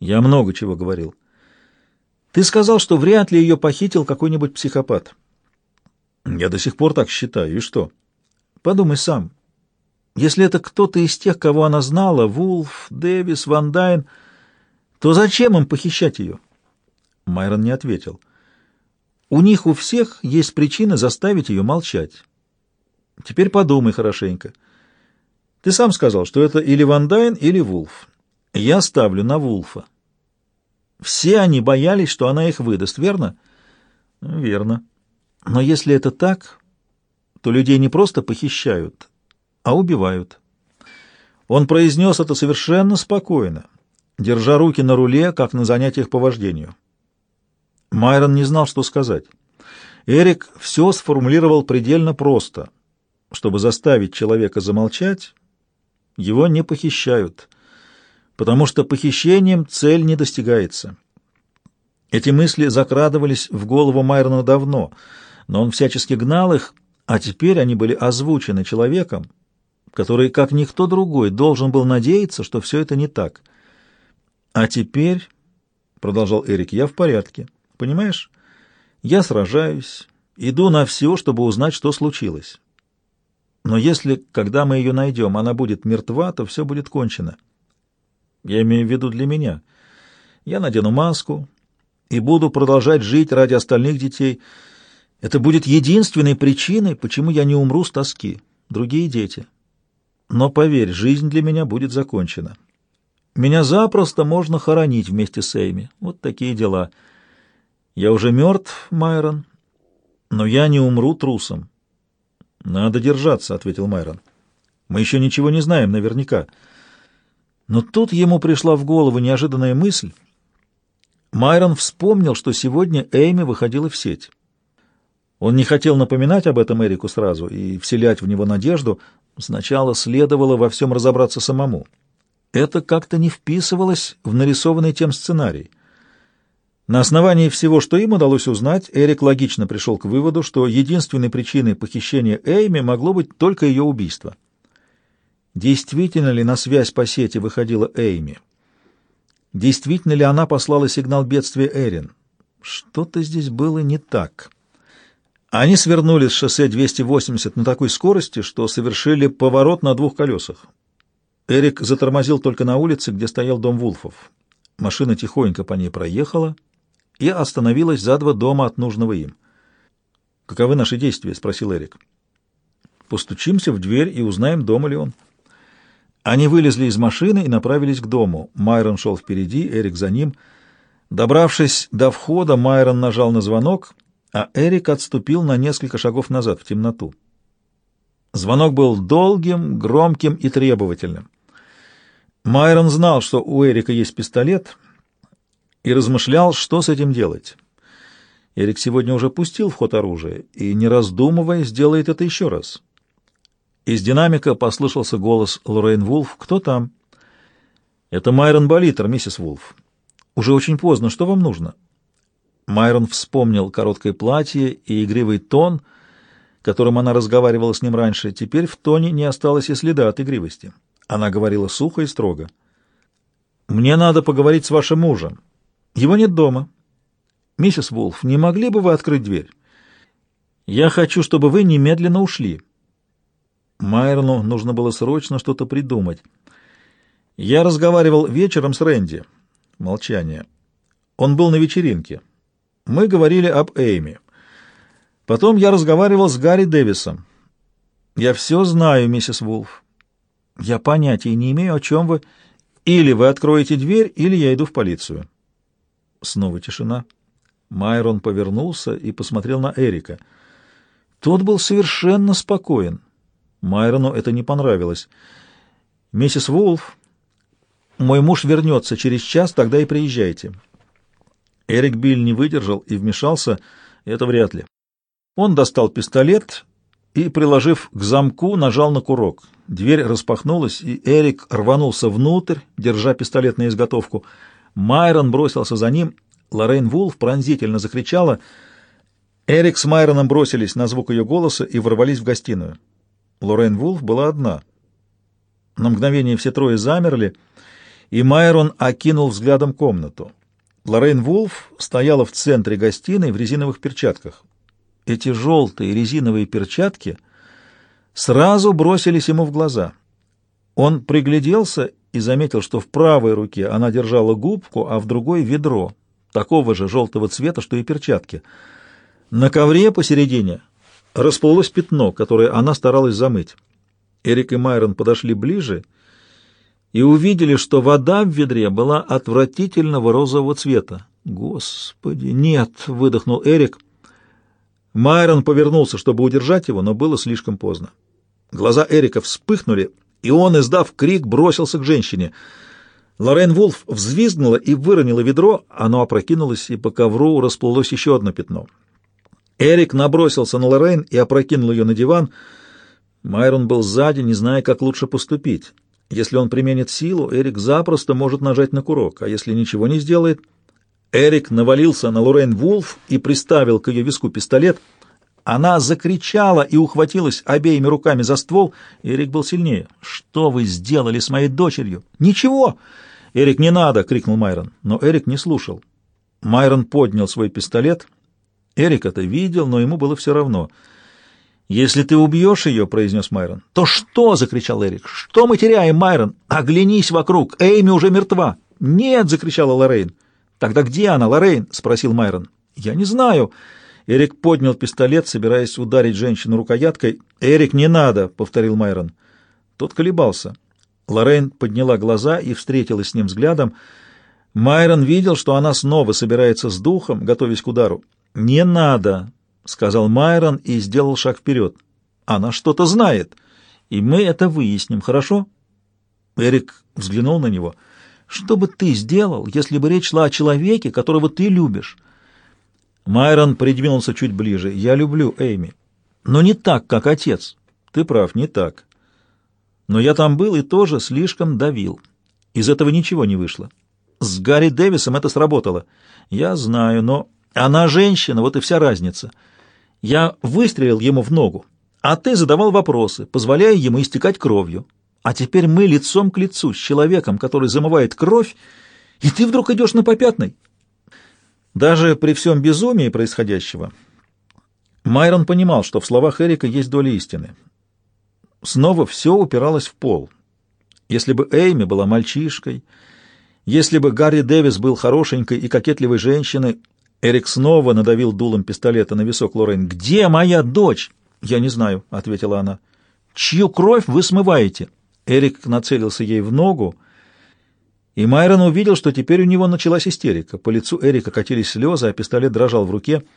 Я много чего говорил. Ты сказал, что вряд ли ее похитил какой-нибудь психопат. Я до сих пор так считаю. И что? Подумай сам. Если это кто-то из тех, кого она знала, Вулф, Дэвис, Ван Дайн, то зачем им похищать ее? Майрон не ответил. У них у всех есть причина заставить ее молчать. Теперь подумай хорошенько. Ты сам сказал, что это или Ван Дайн, или Вулф. Я ставлю на Вулфа. Все они боялись, что она их выдаст, верно? Верно. Но если это так, то людей не просто похищают, а убивают. Он произнес это совершенно спокойно, держа руки на руле, как на занятиях по вождению. Майрон не знал, что сказать. Эрик все сформулировал предельно просто. Чтобы заставить человека замолчать, его не похищают, потому что похищением цель не достигается. Эти мысли закрадывались в голову Майрона давно, но он всячески гнал их, а теперь они были озвучены человеком, который, как никто другой, должен был надеяться, что все это не так. «А теперь», — продолжал Эрик, — «я в порядке». Понимаешь? Я сражаюсь, иду на все, чтобы узнать, что случилось. Но если, когда мы ее найдем, она будет мертва, то все будет кончено. Я имею в виду для меня. Я надену маску и буду продолжать жить ради остальных детей. Это будет единственной причиной, почему я не умру с тоски. Другие дети. Но поверь, жизнь для меня будет закончена. Меня запросто можно хоронить вместе с Эйми. Вот такие дела. Я уже мертв, Майрон, но я не умру трусом. Надо держаться, — ответил Майрон. Мы еще ничего не знаем наверняка. Но тут ему пришла в голову неожиданная мысль. Майрон вспомнил, что сегодня Эйми выходила в сеть. Он не хотел напоминать об этом Эрику сразу и вселять в него надежду. Сначала следовало во всем разобраться самому. Это как-то не вписывалось в нарисованный тем сценарий. На основании всего, что им удалось узнать, Эрик логично пришел к выводу, что единственной причиной похищения Эйми могло быть только ее убийство. Действительно ли на связь по сети выходила Эйми? Действительно ли она послала сигнал бедствия Эрин? Что-то здесь было не так. Они свернули с шоссе 280 на такой скорости, что совершили поворот на двух колесах. Эрик затормозил только на улице, где стоял дом Вулфов. Машина тихонько по ней проехала — и остановилась за два дома от нужного им. «Каковы наши действия?» — спросил Эрик. «Постучимся в дверь и узнаем, дома ли он». Они вылезли из машины и направились к дому. Майрон шел впереди, Эрик за ним. Добравшись до входа, Майрон нажал на звонок, а Эрик отступил на несколько шагов назад, в темноту. Звонок был долгим, громким и требовательным. Майрон знал, что у Эрика есть пистолет — и размышлял, что с этим делать. Эрик сегодня уже пустил в ход оружие и, не раздумывая, сделает это еще раз. Из динамика послышался голос Лоррейн Вулф. «Кто там?» «Это Майрон Болитер, миссис Вулф. Уже очень поздно. Что вам нужно?» Майрон вспомнил короткое платье и игривый тон, которым она разговаривала с ним раньше. Теперь в тоне не осталось и следа от игривости. Она говорила сухо и строго. «Мне надо поговорить с вашим мужем». Его нет дома. Миссис Вулф, не могли бы вы открыть дверь? Я хочу, чтобы вы немедленно ушли. Майерну нужно было срочно что-то придумать. Я разговаривал вечером с Рэнди. Молчание. Он был на вечеринке. Мы говорили об Эйми. Потом я разговаривал с Гарри Дэвисом. Я все знаю, миссис Вулф. Я понятия не имею, о чем вы. Или вы откроете дверь, или я иду в полицию. Снова тишина. Майрон повернулся и посмотрел на Эрика. Тот был совершенно спокоен. Майрону это не понравилось. «Миссис Вулф, мой муж вернется через час, тогда и приезжайте». Эрик Биль не выдержал и вмешался. Это вряд ли. Он достал пистолет и, приложив к замку, нажал на курок. Дверь распахнулась, и Эрик рванулся внутрь, держа пистолет на изготовку — Майрон бросился за ним. Лоррейн Вулф пронзительно закричала. Эрик с Майроном бросились на звук ее голоса и ворвались в гостиную. Лоррейн Вулф была одна. На мгновение все трое замерли, и Майрон окинул взглядом комнату. Лоррейн Вулф стояла в центре гостиной в резиновых перчатках. Эти желтые резиновые перчатки сразу бросились ему в глаза. Он пригляделся и заметил, что в правой руке она держала губку, а в другой — ведро, такого же желтого цвета, что и перчатки. На ковре посередине расплылось пятно, которое она старалась замыть. Эрик и Майрон подошли ближе и увидели, что вода в ведре была отвратительного розового цвета. «Господи, нет!» — выдохнул Эрик. Майрон повернулся, чтобы удержать его, но было слишком поздно. Глаза Эрика вспыхнули, и он, издав крик, бросился к женщине. Лорен Вулф взвизгнула и выронила ведро, оно опрокинулось, и по ковру расплылось еще одно пятно. Эрик набросился на Лорен и опрокинул ее на диван. Майрон был сзади, не зная, как лучше поступить. Если он применит силу, Эрик запросто может нажать на курок, а если ничего не сделает... Эрик навалился на Лорен Вулф и приставил к ее виску пистолет. Она закричала и ухватилась обеими руками за ствол. Эрик был сильнее. «Что вы сделали с моей дочерью?» «Ничего!» «Эрик, не надо!» — крикнул Майрон. Но Эрик не слушал. Майрон поднял свой пистолет. Эрик это видел, но ему было все равно — «Если ты убьешь ее, — произнес Майрон, — то что?» — закричал Эрик. «Что мы теряем, Майрон? Оглянись вокруг! Эйми уже мертва!» «Нет!» — закричала Лоррейн. «Тогда где она, Лоррейн?» — спросил Майрон. «Я не знаю». Эрик поднял пистолет, собираясь ударить женщину рукояткой. «Эрик, не надо!» — повторил Майрон. Тот колебался. Лоррейн подняла глаза и встретилась с ним взглядом. Майрон видел, что она снова собирается с духом, готовясь к удару. «Не надо!» — сказал Майрон и сделал шаг вперед. «Она что-то знает, и мы это выясним, хорошо?» Эрик взглянул на него. «Что бы ты сделал, если бы речь шла о человеке, которого ты любишь?» Майрон придвинулся чуть ближе. «Я люблю Эйми, но не так, как отец. Ты прав, не так. Но я там был и тоже слишком давил. Из этого ничего не вышло. С Гарри Дэвисом это сработало. Я знаю, но она женщина, вот и вся разница». Я выстрелил ему в ногу, а ты задавал вопросы, позволяя ему истекать кровью. А теперь мы лицом к лицу с человеком, который замывает кровь, и ты вдруг идешь на попятный. Даже при всем безумии происходящего Майрон понимал, что в словах Эрика есть доля истины. Снова все упиралось в пол. Если бы Эйми была мальчишкой, если бы Гарри Дэвис был хорошенькой и кокетливой женщиной, Эрик снова надавил дулом пистолета на висок Лорен. «Где моя дочь?» «Я не знаю», — ответила она. «Чью кровь вы смываете?» Эрик нацелился ей в ногу, и Майрон увидел, что теперь у него началась истерика. По лицу Эрика катились слезы, а пистолет дрожал в руке —